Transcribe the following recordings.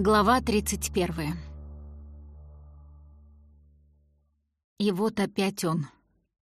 Глава 31. И вот опять он,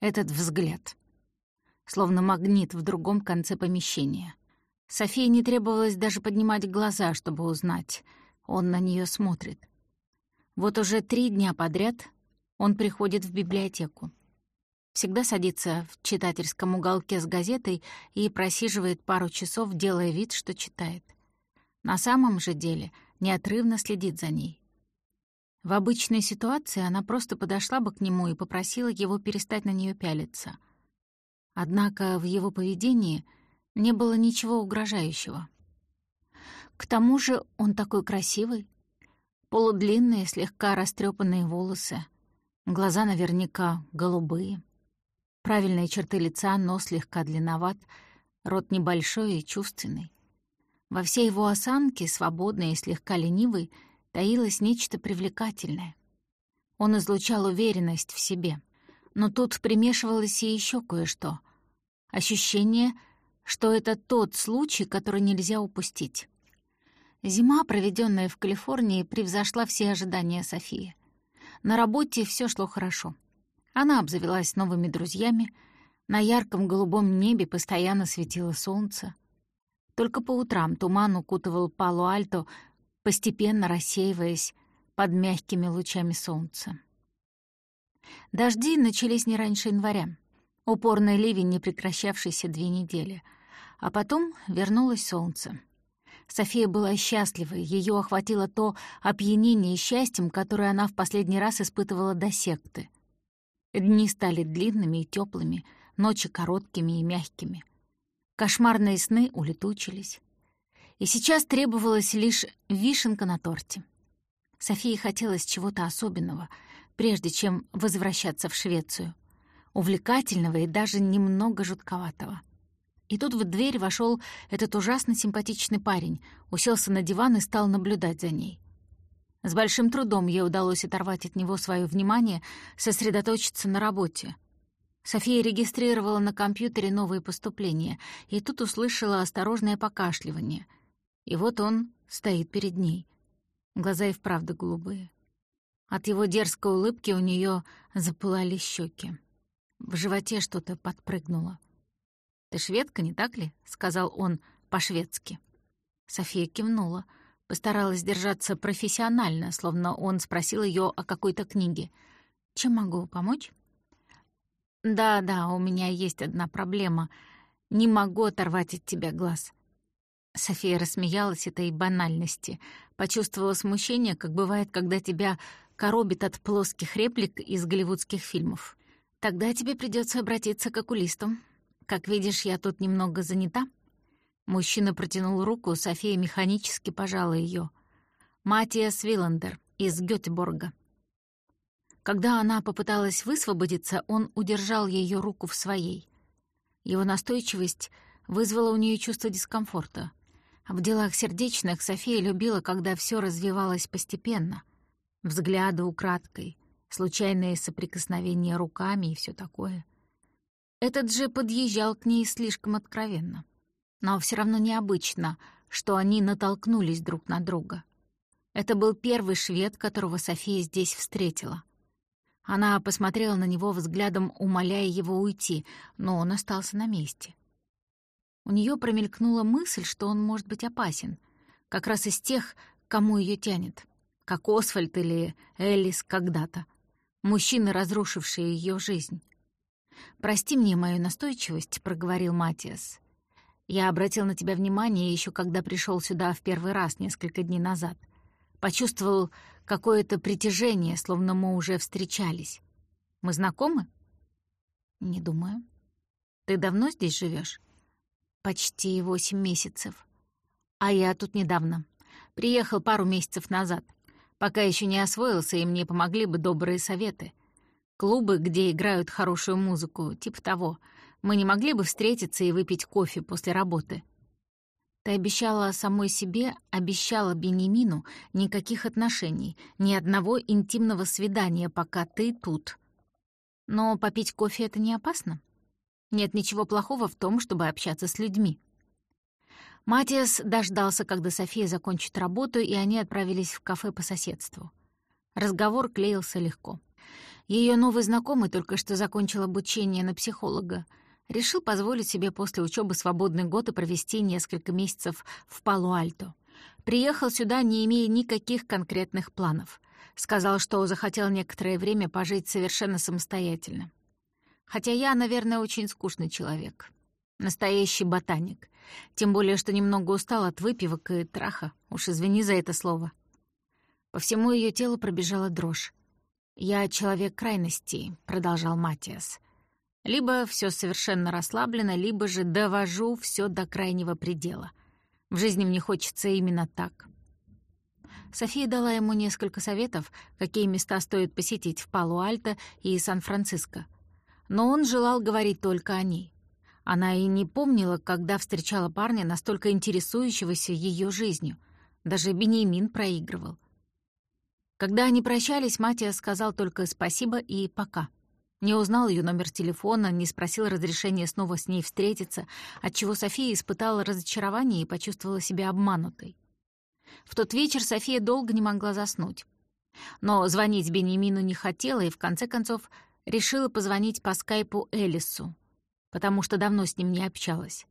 этот взгляд. Словно магнит в другом конце помещения. Софии не требовалось даже поднимать глаза, чтобы узнать. Он на нее смотрит. Вот уже три дня подряд он приходит в библиотеку. Всегда садится в читательском уголке с газетой и просиживает пару часов, делая вид, что читает. На самом же деле — неотрывно следит за ней. В обычной ситуации она просто подошла бы к нему и попросила его перестать на нее пялиться. Однако в его поведении не было ничего угрожающего. К тому же он такой красивый. Полудлинные, слегка растрепанные волосы, глаза наверняка голубые. Правильные черты лица, но слегка длинноват, рот небольшой и чувственный. Во всей его осанке, свободной и слегка ленивой, таилось нечто привлекательное. Он излучал уверенность в себе. Но тут примешивалось и еще кое-что. Ощущение, что это тот случай, который нельзя упустить. Зима, проведенная в Калифорнии, превзошла все ожидания Софии. На работе все шло хорошо. Она обзавелась новыми друзьями, на ярком голубом небе постоянно светило солнце — только по утрам туман укутывал Пало-Альто, постепенно рассеиваясь под мягкими лучами солнца. Дожди начались не раньше января. Упорный ливень, не прекращавшийся две недели. А потом вернулось солнце. София была счастлива, ее охватило то опьянение счастьем, которое она в последний раз испытывала до секты. Дни стали длинными и теплыми, ночи короткими и мягкими — Кошмарные сны улетучились. И сейчас требовалась лишь вишенка на торте. Софии хотелось чего-то особенного, прежде чем возвращаться в Швецию. Увлекательного и даже немного жутковатого. И тут в дверь вошел этот ужасно симпатичный парень, уселся на диван и стал наблюдать за ней. С большим трудом ей удалось оторвать от него свое внимание, сосредоточиться на работе — София регистрировала на компьютере новые поступления, и тут услышала осторожное покашливание. И вот он стоит перед ней. Глаза и вправду голубые. От его дерзкой улыбки у нее запылали щеки. В животе что-то подпрыгнуло. «Ты шведка, не так ли?» — сказал он по-шведски. София кивнула, постаралась держаться профессионально, словно он спросил ее о какой-то книге. «Чем могу помочь?» «Да-да, у меня есть одна проблема. Не могу оторвать от тебя глаз». София рассмеялась этой банальности, почувствовала смущение, как бывает, когда тебя коробит от плоских реплик из голливудских фильмов. «Тогда тебе придется обратиться к окулисту. Как видишь, я тут немного занята». Мужчина протянул руку, София механически пожала ее. Матиас Виллендер из Гётеборга. Когда она попыталась высвободиться, он удержал ее руку в своей. Его настойчивость вызвала у нее чувство дискомфорта. В делах сердечных София любила, когда все развивалось постепенно. Взгляды украдкой, случайные соприкосновения руками и все такое. Этот же подъезжал к ней слишком откровенно. Но все равно необычно, что они натолкнулись друг на друга. Это был первый швед, которого София здесь встретила — она посмотрела на него взглядом, умоляя его уйти, но он остался на месте. У нее промелькнула мысль, что он может быть опасен, как раз из тех, кому ее тянет, как Освальд или Элис когда-то, мужчины, разрушившие ее жизнь. «Прости мне мою настойчивость», — проговорил Матиас. «Я обратил на тебя внимание еще когда пришел сюда в первый раз несколько дней назад. Почувствовал какое-то притяжение, словно мы уже встречались. Мы знакомы? Не думаю. Ты давно здесь живешь? Почти восемь месяцев. А я тут недавно. Приехал пару месяцев назад. Пока еще не освоился, и мне помогли бы добрые советы. Клубы, где играют хорошую музыку, типа того. Мы не могли бы встретиться и выпить кофе после работы. Ты обещала самой себе, обещала Бенемину никаких отношений, ни одного интимного свидания, пока ты тут. Но попить кофе — это не опасно. Нет ничего плохого в том, чтобы общаться с людьми. Матиас дождался, когда София закончит работу, и они отправились в кафе по соседству. Разговор клеился легко. Ее новый знакомый только что закончил обучение на психолога. Решил позволить себе после учебы свободный год и провести несколько месяцев в Палу-Альто. Приехал сюда, не имея никаких конкретных планов. Сказал, что захотел некоторое время пожить совершенно самостоятельно. Хотя я, наверное, очень скучный человек. Настоящий ботаник. Тем более, что немного устал от выпивок и траха. Уж извини за это слово. По всему ее телу пробежала дрожь. «Я человек крайностей», — продолжал Матиас. «Либо все совершенно расслаблено, либо же довожу все до крайнего предела. В жизни мне хочется именно так». София дала ему несколько советов, какие места стоит посетить в Палу-Альто и Сан-Франциско. Но он желал говорить только о ней. Она и не помнила, когда встречала парня, настолько интересующегося ее жизнью. Даже Бенеймин проигрывал. Когда они прощались, Матиас сказал только «спасибо» и «пока». Не узнал ее номер телефона, не спросил разрешения снова с ней встретиться, отчего София испытала разочарование и почувствовала себя обманутой. В тот вечер София долго не могла заснуть. Но звонить Бенемину не хотела и, в конце концов, решила позвонить по скайпу Элису, потому что давно с ним не общалась.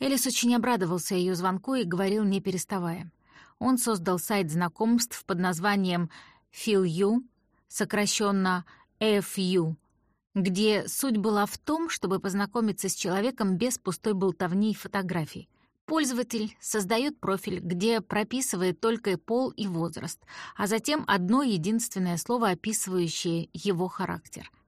Элис очень обрадовался ее звонку и говорил, не переставая. Он создал сайт знакомств под названием FeelU, сокращенно FU, где суть была в том, чтобы познакомиться с человеком без пустой болтовни и фотографий. Пользователь создает профиль, где прописывает только пол и возраст, а затем одно единственное слово, описывающее его характер —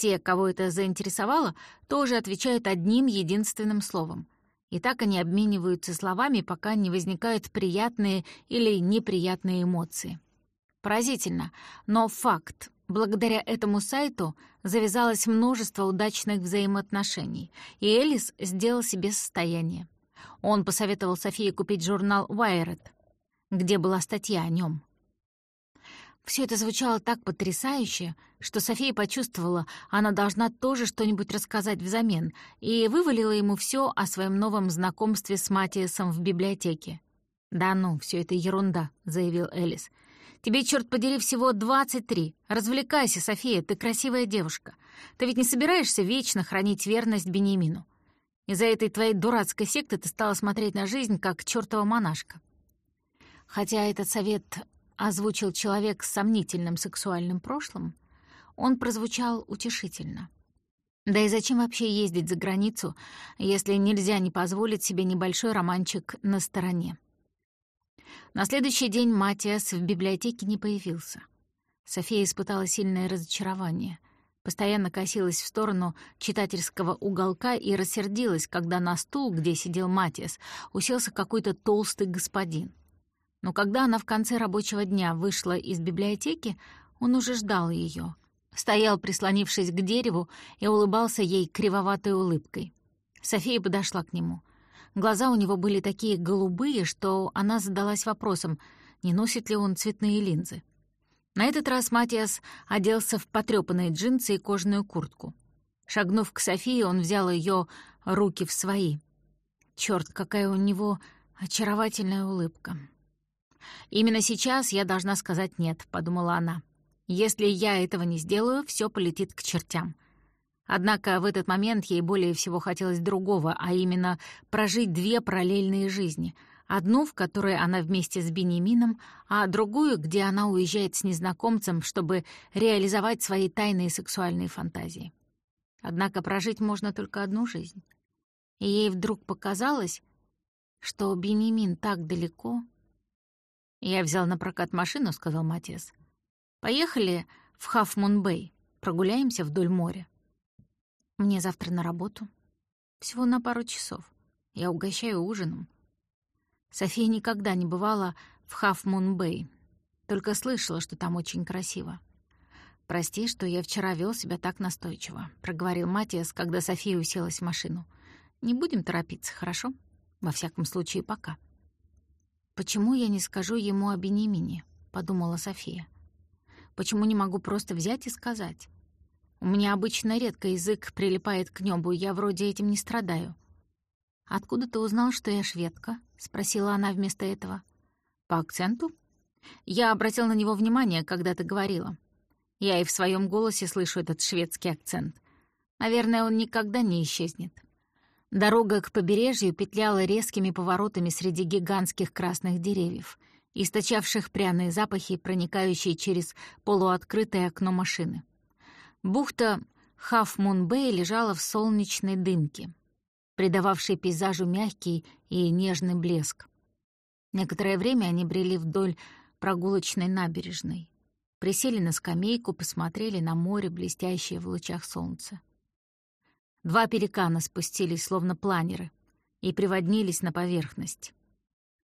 те, кого это заинтересовало, тоже отвечают одним единственным словом. И так они обмениваются словами, пока не возникают приятные или неприятные эмоции. Поразительно, но факт. Благодаря этому сайту завязалось множество удачных взаимоотношений, и Элис сделал себе состояние. Он посоветовал Софии купить журнал Wired, где была статья о нем. Все это звучало так потрясающе, что София почувствовала, она должна тоже что-нибудь рассказать взамен, и вывалила ему все о своем новом знакомстве с Матиасом в библиотеке. «Да ну, все это ерунда», — заявил Элис. «Тебе, черт подери, всего двадцать три. Развлекайся, София, ты красивая девушка. Ты ведь не собираешься вечно хранить верность Бенемину. Из-за этой твоей дурацкой секты ты стала смотреть на жизнь, как чертова монашка». Хотя этот совет озвучил человек с сомнительным сексуальным прошлым, он прозвучал утешительно. Да и зачем вообще ездить за границу, если нельзя не позволить себе небольшой романчик на стороне? На следующий день Матиас в библиотеке не появился. София испытала сильное разочарование. Постоянно косилась в сторону читательского уголка и рассердилась, когда на стул, где сидел Матиас, уселся какой-то толстый господин. Но когда она в конце рабочего дня вышла из библиотеки, он уже ждал ее. Стоял, прислонившись к дереву, и улыбался ей кривоватой улыбкой. София подошла к нему. Глаза у него были такие голубые, что она задалась вопросом, не носит ли он цветные линзы. На этот раз Матиас оделся в потрёпанные джинсы и кожаную куртку. Шагнув к Софии, он взял ее руки в свои. Черт, какая у него очаровательная улыбка. «Именно сейчас я должна сказать «нет», — подумала она. «Если я этого не сделаю, все полетит к чертям». Однако в этот момент ей более всего хотелось другого, а именно прожить две параллельные жизни. Одну, в которой она вместе с Бенемином, а другую, где она уезжает с незнакомцем, чтобы реализовать свои тайные сексуальные фантазии. Однако прожить можно только одну жизнь. И ей вдруг показалось, что Бенемин так далеко, «Я взял на прокат машину», — сказал Матиас. «Поехали в Хафмун-Бэй, прогуляемся вдоль моря». «Мне завтра на работу. Всего на пару часов. Я угощаю ужином». София никогда не бывала в Хафмун-Бэй, только слышала, что там очень красиво. «Прости, что я вчера вел себя так настойчиво», — проговорил Матиас, когда София уселась в машину. «Не будем торопиться, хорошо? Во всяком случае, пока». «Почему я не скажу ему о Бенемине?» — подумала София. «Почему не могу просто взять и сказать? У меня обычно редко язык прилипает к небу, я вроде этим не страдаю. «Откуда ты узнал, что я шведка?» — спросила она вместо этого. «По акценту?» «Я обратил на него внимание, когда ты говорила. Я и в своем голосе слышу этот шведский акцент. Наверное, он никогда не исчезнет». Дорога к побережью петляла резкими поворотами среди гигантских красных деревьев, источавших пряные запахи, проникающие через полуоткрытое окно машины. Бухта Хаф-Мун-Бэй лежала в солнечной дымке, придававшей пейзажу мягкий и нежный блеск. Некоторое время они брели вдоль прогулочной набережной. Присели на скамейку, посмотрели на море, блестящее в лучах солнца. Два пеликана спустились, словно планеры, и приводнились на поверхность.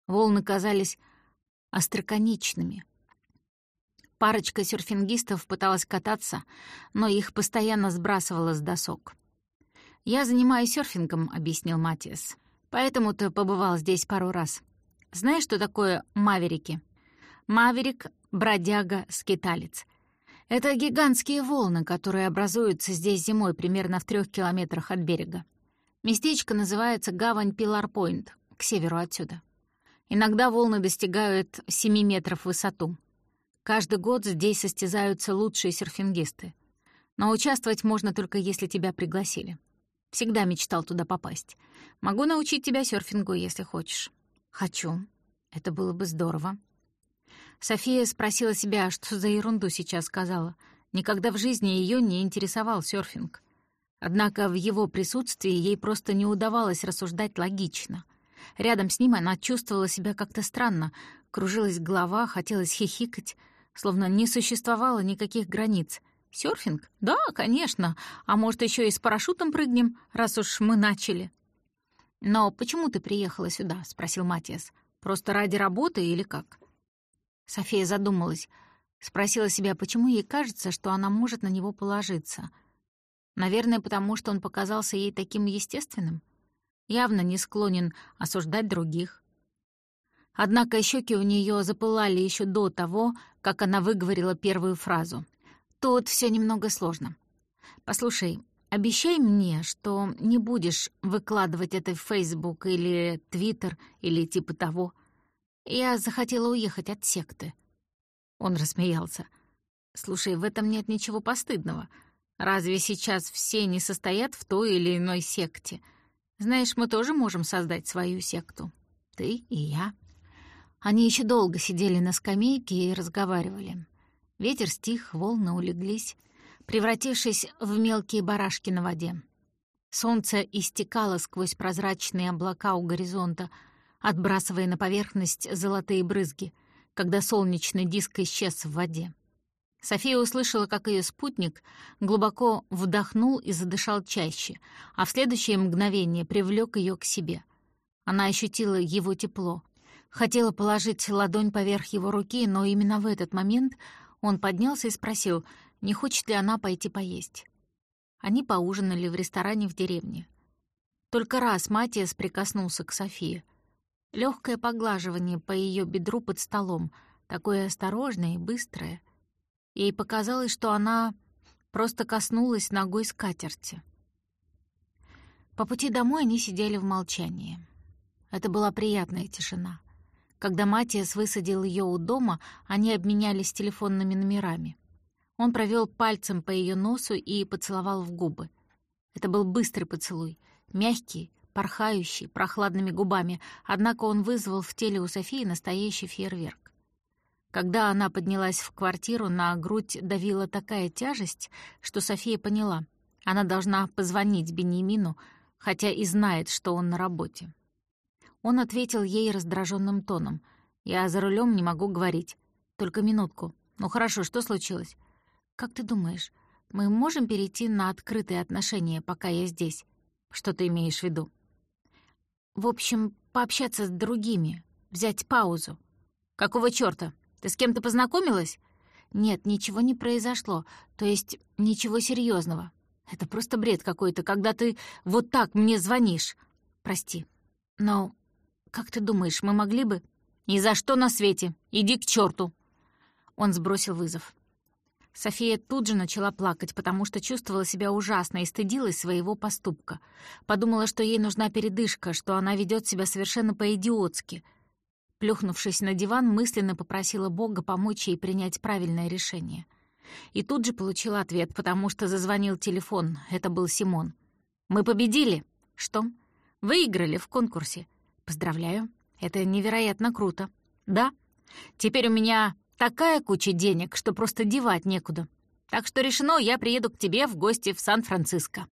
Волны казались остроконечными. Парочка серфингистов пыталась кататься, но их постоянно сбрасывало с досок. «Я занимаюсь серфингом», — объяснил Матиас. «Поэтому-то побывал здесь пару раз. Знаешь, что такое маверики?» «Маверик — бродяга, скиталец. Это гигантские волны, которые образуются здесь зимой примерно в трех километрах от берега. Местечко называется Гавань Пилар-Пойнт, к северу отсюда. Иногда волны достигают 7 метров в высоту. Каждый год здесь состязаются лучшие серфингисты. Но участвовать можно только если тебя пригласили. Всегда мечтал туда попасть. Могу научить тебя серфингу, если хочешь. Хочу. Это было бы здорово. София спросила себя, что за ерунду сейчас сказала. Никогда в жизни ее не интересовал серфинг. Однако в его присутствии ей просто не удавалось рассуждать логично. Рядом с ним она чувствовала себя как-то странно. Кружилась голова, хотелось хихикать, словно не существовало никаких границ. Серфинг? Да, конечно. А может, еще и с парашютом прыгнем, раз уж мы начали. «Но почему ты приехала сюда?» — спросил Матиас. «Просто ради работы или как?» София задумалась, спросила себя, почему ей кажется, что она может на него положиться. Наверное, потому что он показался ей таким естественным. Явно не склонен осуждать других. Однако щеки у нее запылали еще до того, как она выговорила первую фразу. «Тут все немного сложно. Послушай, обещай мне, что не будешь выкладывать это в Facebook или Twitter или типа того. Я захотела уехать от секты». Он рассмеялся. «Слушай, в этом нет ничего постыдного. Разве сейчас все не состоят в той или иной секте? Знаешь, мы тоже можем создать свою секту. Ты и я». Они еще долго сидели на скамейке и разговаривали. Ветер стих, волны улеглись, превратившись в мелкие барашки на воде. Солнце истекало сквозь прозрачные облака у горизонта — отбрасывая на поверхность золотые брызги, когда солнечный диск исчез в воде. София услышала, как ее спутник глубоко вдохнул и задышал чаще, а в следующее мгновение привлек ее к себе. Она ощутила его тепло. Хотела положить ладонь поверх его руки, но именно в этот момент он поднялся и спросил, не хочет ли она пойти поесть. Они поужинали в ресторане в деревне. Только раз Матиас прикоснулся к Софии — Легкое поглаживание по ее бедру под столом, такое осторожное и быстрое. Ей показалось, что она просто коснулась ногой скатерти. По пути домой они сидели в молчании. Это была приятная тишина. Когда Матиас высадил ее у дома, они обменялись телефонными номерами. Он провел пальцем по ее носу и поцеловал в губы. Это был быстрый поцелуй, мягкий, порхающий, прохладными губами, однако он вызвал в теле у Софии настоящий фейерверк. Когда она поднялась в квартиру, на грудь давила такая тяжесть, что София поняла, она должна позвонить Бенемину, хотя и знает, что он на работе. Он ответил ей раздраженным тоном. «Я за рулем не могу говорить. Только минутку. Ну хорошо, что случилось? Как ты думаешь, мы можем перейти на открытые отношения, пока я здесь? Что ты имеешь в виду?» В общем, пообщаться с другими, взять паузу. Какого чёрта? Ты с кем-то познакомилась? Нет, ничего не произошло, то есть ничего серьезного. Это просто бред какой-то, когда ты вот так мне звонишь. Прости. Но как ты думаешь, мы могли бы... Ни за что на свете. Иди к чёрту. Он сбросил вызов. София тут же начала плакать, потому что чувствовала себя ужасно и стыдилась своего поступка. Подумала, что ей нужна передышка, что она ведет себя совершенно по-идиотски. Плюхнувшись на диван, мысленно попросила Бога помочь ей принять правильное решение. И тут же получила ответ, потому что зазвонил телефон. Это был Симон. «Мы победили!» «Что?» «Выиграли в конкурсе». «Поздравляю. Это невероятно круто». «Да. Теперь у меня Такая куча денег, что просто девать некуда. Так что решено, я приеду к тебе в гости в Сан-Франциско».